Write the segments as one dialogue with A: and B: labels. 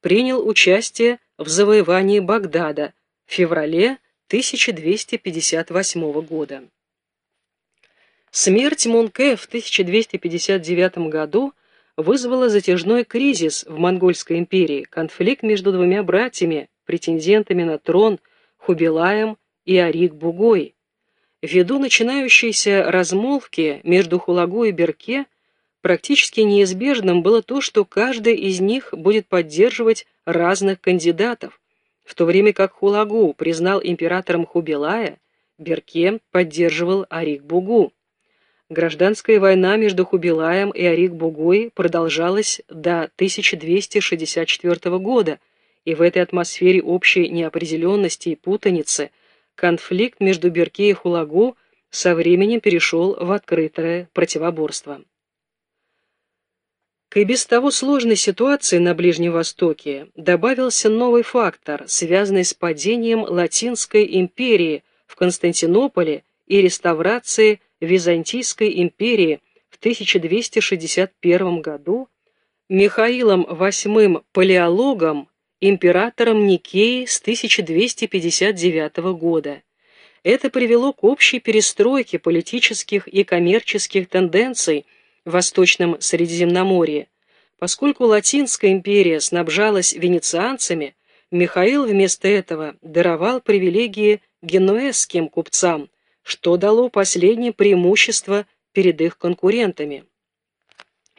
A: принял участие в завоевании Багдада в феврале 1258 года. Смерть Мунке в 1259 году вызвала затяжной кризис в Монгольской империи, конфликт между двумя братьями, претендентами на трон Хубилаем и Арик-Бугой. Ввиду начинающейся размолвки между Хулагу и Берке, практически неизбежным было то, что каждый из них будет поддерживать разных кандидатов, в то время как Хулагу признал императором Хубилая, Берке поддерживал Арик-Бугу. Гражданская война между Хубилаем и Арик-Бугой продолжалась до 1264 года, и в этой атмосфере общей неопределенности и путаницы конфликт между Берке и Хулагу со временем перешел в открытое противоборство. К и без того сложной ситуации на Ближнем Востоке добавился новый фактор, связанный с падением Латинской империи в Константинополе и реставрацией Византийской империи в 1261 году Михаилом VIII Палеологом, императором Никеи с 1259 года. Это привело к общей перестройке политических и коммерческих тенденций в Восточном Средиземноморье. Поскольку Латинская империя снабжалась венецианцами, Михаил вместо этого даровал привилегии генуэзским купцам – что дало последнее преимущество перед их конкурентами.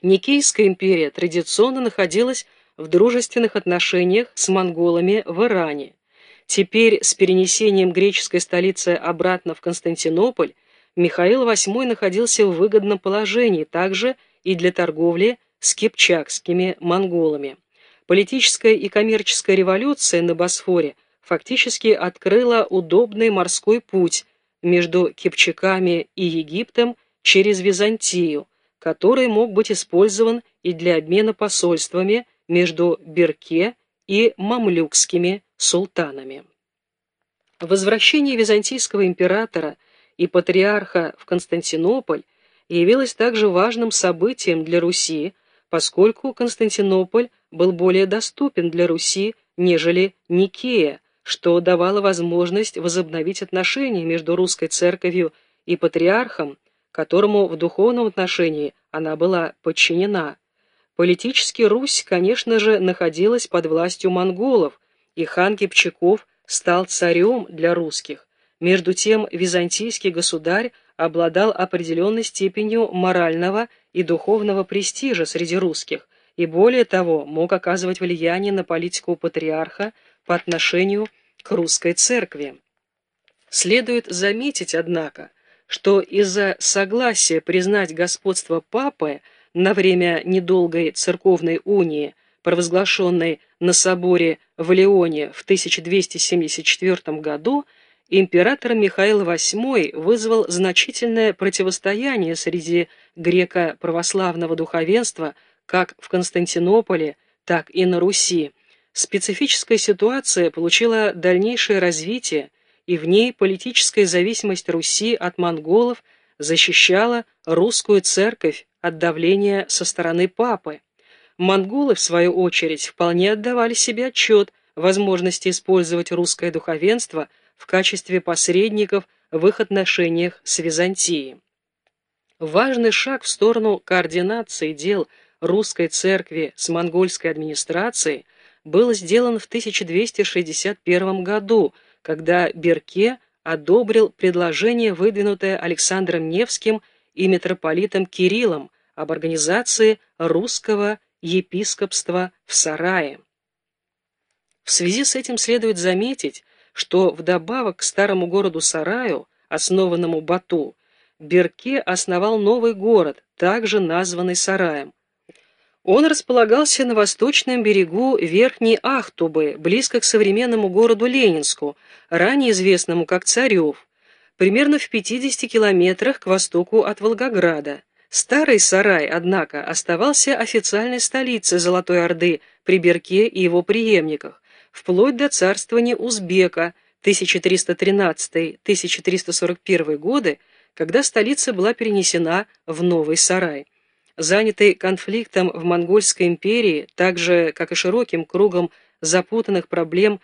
A: Никейская империя традиционно находилась в дружественных отношениях с монголами в Иране. Теперь с перенесением греческой столицы обратно в Константинополь Михаил VIII находился в выгодном положении также и для торговли с кипчакскими монголами. Политическая и коммерческая революция на Босфоре фактически открыла удобный морской путь между Кипчаками и Египтом через Византию, который мог быть использован и для обмена посольствами между Берке и мамлюкскими султанами. Возвращение византийского императора и патриарха в Константинополь явилось также важным событием для Руси, поскольку Константинополь был более доступен для Руси, нежели Никея, что давало возможность возобновить отношения между русской церковью и патриархом, которому в духовном отношении она была подчинена. Политически Русь, конечно же, находилась под властью монголов, и хан Кипчаков стал царем для русских. Между тем, византийский государь обладал определенной степенью морального и духовного престижа среди русских, и более того, мог оказывать влияние на политику патриарха, по отношению к русской церкви. Следует заметить, однако, что из-за согласия признать господство папы на время недолгой церковной унии, провозглашенной на соборе в Леоне в 1274 году, император Михаил VIII вызвал значительное противостояние среди греко-православного духовенства как в Константинополе, так и на Руси, Специфическая ситуация получила дальнейшее развитие, и в ней политическая зависимость Руси от монголов защищала русскую церковь от давления со стороны папы. Монголы, в свою очередь, вполне отдавали себе отчет возможности использовать русское духовенство в качестве посредников в их отношениях с Византией. Важный шаг в сторону координации дел русской церкви с монгольской администрацией – был сделан в 1261 году, когда Берке одобрил предложение, выдвинутое Александром Невским и митрополитом Кириллом об организации русского епископства в Сарае. В связи с этим следует заметить, что вдобавок к старому городу Сараю, основанному Бату, Берке основал новый город, также названный Сараем, он располагался на восточном берегу Верхней Ахтубы, близко к современному городу Ленинску, ранее известному как Царев, примерно в 50 километрах к востоку от Волгограда. Старый сарай, однако, оставался официальной столицей Золотой Орды при Берке и его преемниках, вплоть до царствования Узбека 1313-1341 годы, когда столица была перенесена в Новый Сарай. занятый конфликтом в Монгольской империи, так же, как и широким кругом запутанных проблем